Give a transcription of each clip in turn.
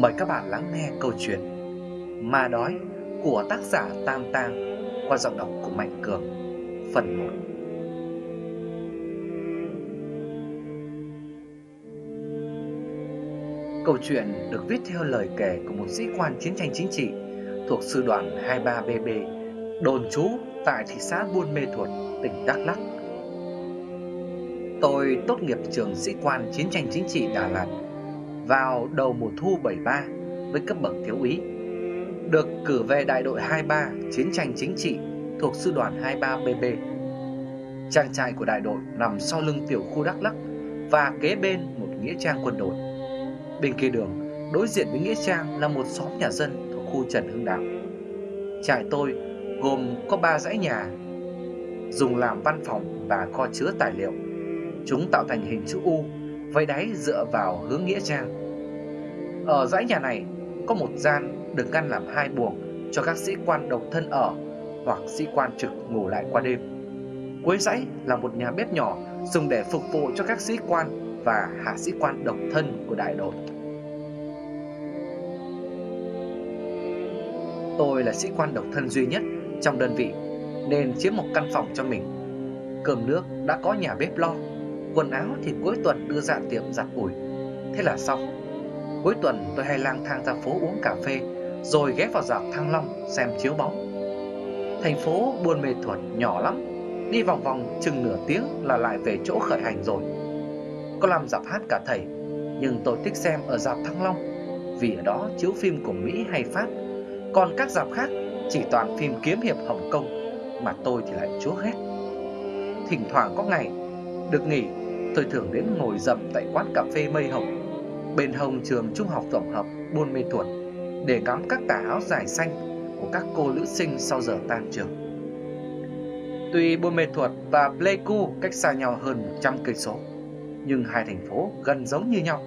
Mời các bạn lắng nghe câu chuyện Ma đói của tác giả Tam Tang qua giọng đọc của Mạnh Cường Phần 1 Câu chuyện được viết theo lời kể của một sĩ quan chiến tranh chính trị thuộc sư đoàn 23BB đồn trú tại thị xã Buôn Mê Thuột, tỉnh Đắk Lắk. Tôi tốt nghiệp trường sĩ quan chiến tranh chính trị Đà Lạt vào đầu mùa thu 73 với cấp bậc thiếu úy. Được cử về đại đội 23 chiến tranh chính trị thuộc sư đoàn 23BB. Trang trại của đại đội nằm sau lưng tiểu khu Đắk Lắk và kế bên một nghĩa trang quân đội. Bên kia đường, đối diện với nghĩa trang là một xóm nhà dân thuộc khu Trần Hưng Đạo. Trại tôi gồm có 3 dãy nhà dùng làm văn phòng và kho chứa tài liệu. Chúng tạo thành hình chữ U, vây đáy dựa vào hướng nghĩa trang. Ở dãy nhà này có một gian được ngăn làm hai buồng cho các sĩ quan độc thân ở hoặc sĩ quan trực ngủ lại qua đêm. Cuối dãy là một nhà bếp nhỏ dùng để phục vụ cho các sĩ quan và hạ sĩ quan độc thân của đại đội. Tôi là sĩ quan độc thân duy nhất trong đơn vị nên chiếm một căn phòng cho mình. Cơm nước đã có nhà bếp lo, quần áo thì cuối tuần đưa ra tiệm giặt ủi. Thế là xong. Cuối tuần tôi hay lang thang ra phố uống cà phê rồi ghé vào dạp Thăng Long xem chiếu bóng. Thành phố Buôn Mê Thuột nhỏ lắm, đi vòng vòng chừng nửa tiếng là lại về chỗ khởi hành rồi. Có làm dạp hát cả thầy, nhưng tôi thích xem ở dạp Thăng Long vì ở đó chiếu phim của Mỹ hay Pháp, còn các dạp khác chỉ toàn phim kiếm hiệp Hồng Kông mà tôi thì lại chúa ghét. Thỉnh thoảng có ngày được nghỉ, tôi thường đến ngồi dầm tại quán cà phê Mây Hồng bên hông trường trung học tổng hợp Buôn Mê Thuột để ngắm các tà áo dài xanh của các cô nữ sinh sau giờ tan trường. Tuy Buôn Mê Thuột và Pleiku cách xa nhau hơn 100 cây số, nhưng hai thành phố gần giống như nhau.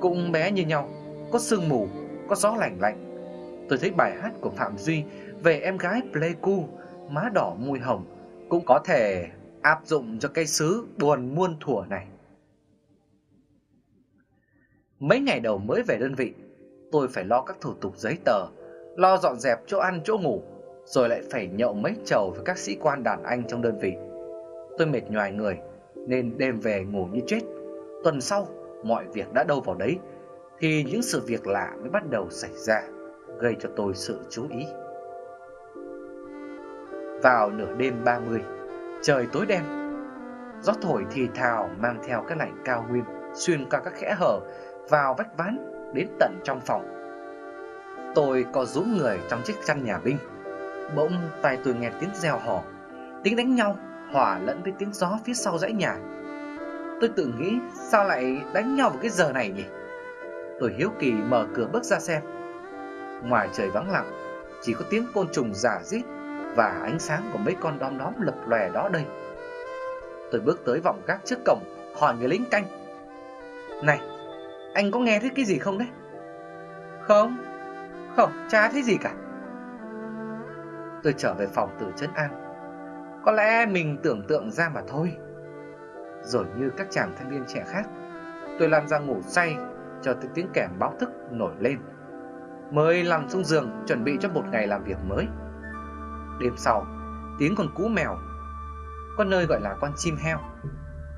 Cũng bé như nhau, có sương mù, có gió lạnh lạnh. Tôi thấy bài hát của Phạm Duy về em gái Pleiku, má đỏ môi hồng cũng có thể áp dụng cho cây xứ buồn muôn thuở này. Mấy ngày đầu mới về đơn vị, tôi phải lo các thủ tục giấy tờ, lo dọn dẹp chỗ ăn chỗ ngủ, rồi lại phải nhậu mấy chầu với các sĩ quan đàn anh trong đơn vị. Tôi mệt nhoài người, nên đêm về ngủ như chết. Tuần sau, mọi việc đã đâu vào đấy, thì những sự việc lạ mới bắt đầu xảy ra, gây cho tôi sự chú ý. Vào nửa đêm 30, trời tối đen, gió thổi thì thào mang theo cái lạnh cao nguyên xuyên qua các kẽ hở vào vách ván đến tận trong phòng. Tôi có rũ người trong chiếc chăn nhà binh. Bỗng tai tôi nghe tiếng reo hò, tiếng đánh nhau hòa lẫn với tiếng gió phía sau dãy nhà. Tôi tự nghĩ sao lại đánh nhau vào cái giờ này nhỉ? Tôi hiếu kỳ mở cửa bước ra xem. Ngoài trời vắng lặng, chỉ có tiếng côn trùng giả rít và ánh sáng của mấy con đom đóm lập lòe đó đây. Tôi bước tới vòng gác trước cổng, hỏi người lính canh. Này, anh có nghe thấy cái gì không đấy? Không, không, chả thấy gì cả. Tôi trở về phòng từ trấn an. Có lẽ mình tưởng tượng ra mà thôi. Rồi như các chàng thanh niên trẻ khác, tôi lăn ra ngủ say cho tới tiếng kèm báo thức nổi lên. Mới nằm xuống giường chuẩn bị cho một ngày làm việc mới. Đêm sau, tiếng con cú mèo, con nơi gọi là con chim heo,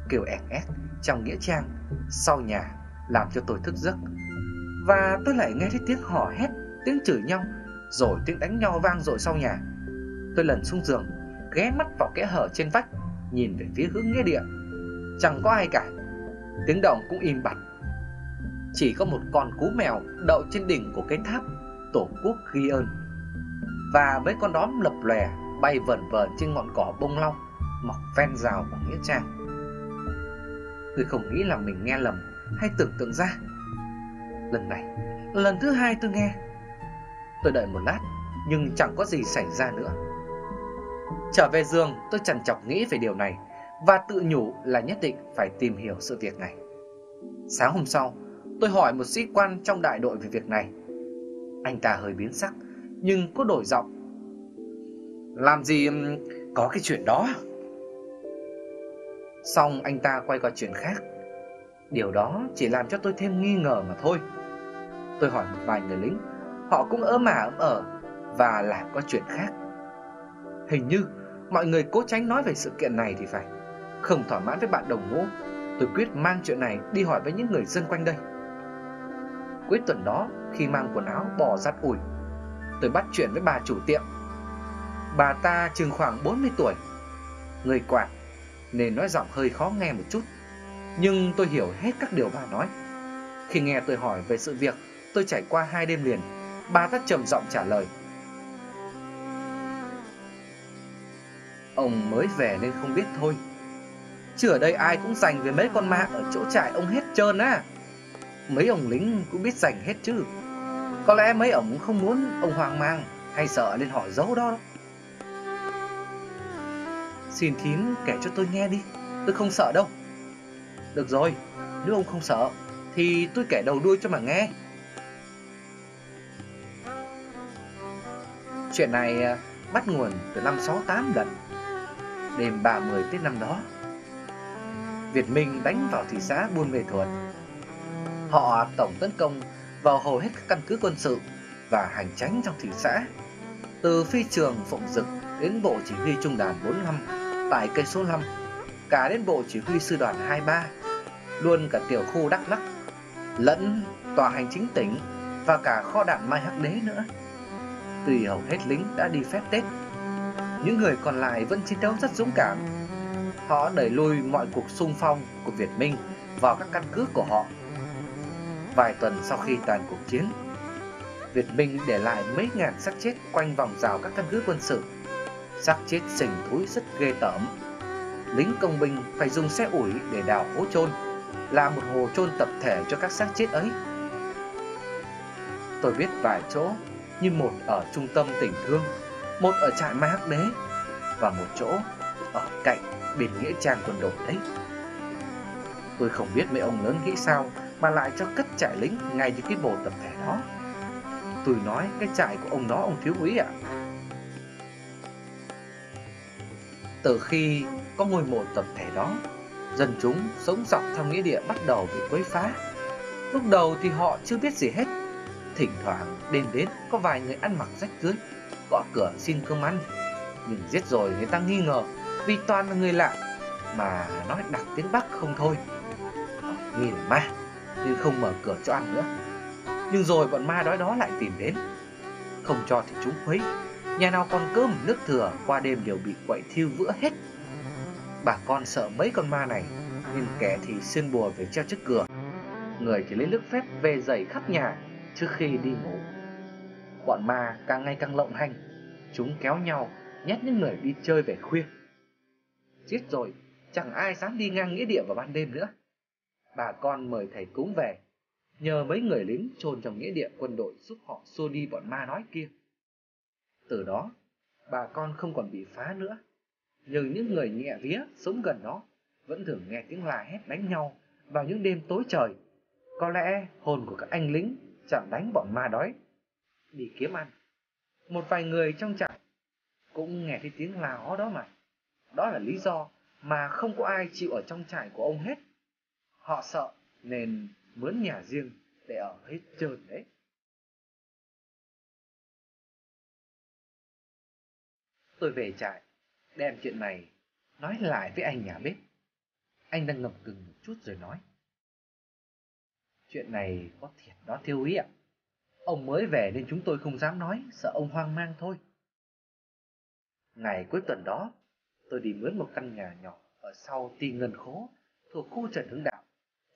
kêu ẹt ét trong nghĩa trang sau nhà làm cho tôi thức giấc. Và tôi lại nghe thấy tiếng hò hét, tiếng chửi nhau, rồi tiếng đánh nhau vang dội sau nhà. Tôi lần xuống giường, ghé mắt vào kẽ hở trên vách, nhìn về phía hướng nghĩa địa. Chẳng có ai cả. Tiếng động cũng im bặt. Chỉ có một con cú mèo đậu trên đỉnh của cái tháp tổ quốc ghi ơn. Và mấy con đóm lập lòe bay vẩn vẩn trên ngọn cỏ bông long, mọc ven rào của nghĩa trang. Tôi không nghĩ là mình nghe lầm hay tưởng tượng ra? Lần này, Lần thứ hai tôi nghe. Tôi đợi một lát, Nhưng chẳng có gì xảy ra nữa. Trở về giường, tôi chằn chọc nghĩ về điều này Và tự nhủ là nhất định phải tìm hiểu sự việc này. Sáng hôm sau, Tôi hỏi một sĩ quan trong đại đội về việc này. Anh ta hơi biến sắc, Nhưng có đổi giọng. Làm gì có cái chuyện đó? Xong anh ta quay qua chuyện khác. Điều đó chỉ làm cho tôi thêm nghi ngờ mà thôi. Tôi hỏi một vài người lính, Họ cũng ớ mà ấm ở Và làm có chuyện khác. Hình như mọi người cố tránh nói về sự kiện này thì phải. Không thỏa mãn với bạn đồng ngũ, Tôi quyết mang chuyện này đi hỏi với những người dân quanh đây. Cuối tuần đó, khi mang quần áo bò giặt ủi, Tôi bắt chuyện với bà chủ tiệm. Bà ta chừng khoảng 40 tuổi, Người quạt Nên nói giọng hơi khó nghe một chút. Nhưng tôi hiểu hết các điều bà nói. Khi nghe tôi hỏi về sự việc, Tôi trải qua hai đêm liền. Bà ta trầm giọng trả lời. Ông mới về nên không biết thôi. Chứ ở đây ai cũng dành về mấy con ma ở chỗ trại ông hết trơn á. Mấy ông lính cũng biết dành hết chứ. Có lẽ mấy ông không muốn ông hoang mang Hay sợ nên họ giấu đó. Xin thím kể cho tôi nghe đi. Tôi không sợ đâu. Được rồi, Nếu ông không sợ, Thì tôi kể đầu đuôi cho mà nghe. Chuyện này à, bắt nguồn từ năm 68 lần Đêm 30 Tết năm đó. Việt Minh đánh vào thị xã Buôn Mê Thuột. Họ tổng tấn công vào hầu hết các căn cứ quân sự và hành tránh trong thị xã, Từ phi trường Phụng Dực đến bộ chỉ huy trung đoàn 45 tại cây số 5 Cả đến bộ chỉ huy sư đoàn 23 Luôn cả tiểu khu Đắk Lắk, Lẫn tòa hành chính tỉnh và cả kho đạn Mai Hắc Đế nữa. Tuy hầu hết lính đã đi phép Tết, Những người còn lại vẫn chiến đấu rất dũng cảm. Họ đẩy lùi mọi cuộc xung phong của Việt Minh vào các căn cứ của họ. Vài tuần sau khi tàn cuộc chiến, Việt Minh để lại mấy ngàn xác chết quanh vòng rào các căn cứ quân sự. Xác chết sình thúi rất ghê tởm. Lính công binh phải dùng xe ủi để đào hố chôn là một hồ chôn tập thể cho các xác chết ấy. Tôi biết vài chỗ như một ở trung tâm tỉnh thương một ở trại mai hắc đế và một chỗ ở cạnh bên nghĩa trang quân đội đấy. Tôi không biết mấy ông lớn nghĩ sao mà lại cho cất trại lính ngay như cái bồ tập thể đó. Tôi nói cái trại của ông đó ông thiếu úy ạ. Từ khi có ngôi mộ tập thể đó, dân chúng sống dọc theo nghĩa địa bắt đầu bị quấy phá. Lúc đầu thì họ chưa biết gì hết. Thỉnh thoảng đêm đến có vài người ăn mặc rách rưới, gõ cửa xin cơm ăn. Nhưng giết rồi người ta nghi ngờ vì toàn là người lạ mà nói đặc tiếng Bắc không thôi. Họ nghi là ma nên không mở cửa cho ăn nữa. Nhưng rồi bọn ma đói đó lại tìm đến, không cho thì chúng khuấy Nhà nào còn cơm nước thừa qua đêm đều bị quậy thiêu vữa hết Bà con sợ mấy con ma này Nên kẻ thì xuyên bùa về treo trước cửa. Người thì lấy nước phép về dày khắp nhà trước khi đi ngủ. Bọn ma càng ngày càng lộng hành Chúng kéo nhau nhét những người đi chơi về khuya. Chết rồi Chẳng ai dám đi ngang nghĩa địa vào ban đêm nữa. Bà con mời thầy cúng về Nhờ mấy người lính chôn trong nghĩa địa quân đội giúp họ xua đi bọn ma nói kia. Từ đó, bà con không còn bị phá nữa. Nhưng những người nhẹ vía sống gần đó vẫn thường nghe tiếng la hét đánh nhau vào những đêm tối trời. Có lẽ hồn của các anh lính chẳng đánh bọn ma đói đi kiếm ăn. Một vài người trong trại cũng nghe thấy tiếng la hó đó mà. Đó là lý do mà không có ai chịu ở trong trại của ông hết. Họ sợ nên mướn nhà riêng để ở hết trơn đấy. Tôi về trại, đem chuyện này nói lại với anh nhà bếp. Anh đang ngập ngừng một chút rồi nói. Chuyện này có thiệt đó thiêu ý ạ. Ông mới về nên chúng tôi không dám nói, sợ ông hoang mang thôi. Ngày cuối tuần đó, tôi đi mướn một căn nhà nhỏ ở sau ti ngân khố thuộc khu Trần Hưng Đạo.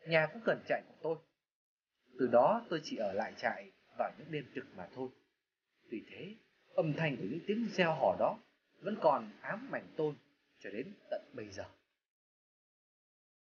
Nhà cũng gần trại của tôi. Từ đó tôi chỉ ở lại trại vào những đêm trực mà thôi. Vì thế, âm thanh của những tiếng reo hò đó vẫn còn ám ảnh tôi cho đến tận bây giờ.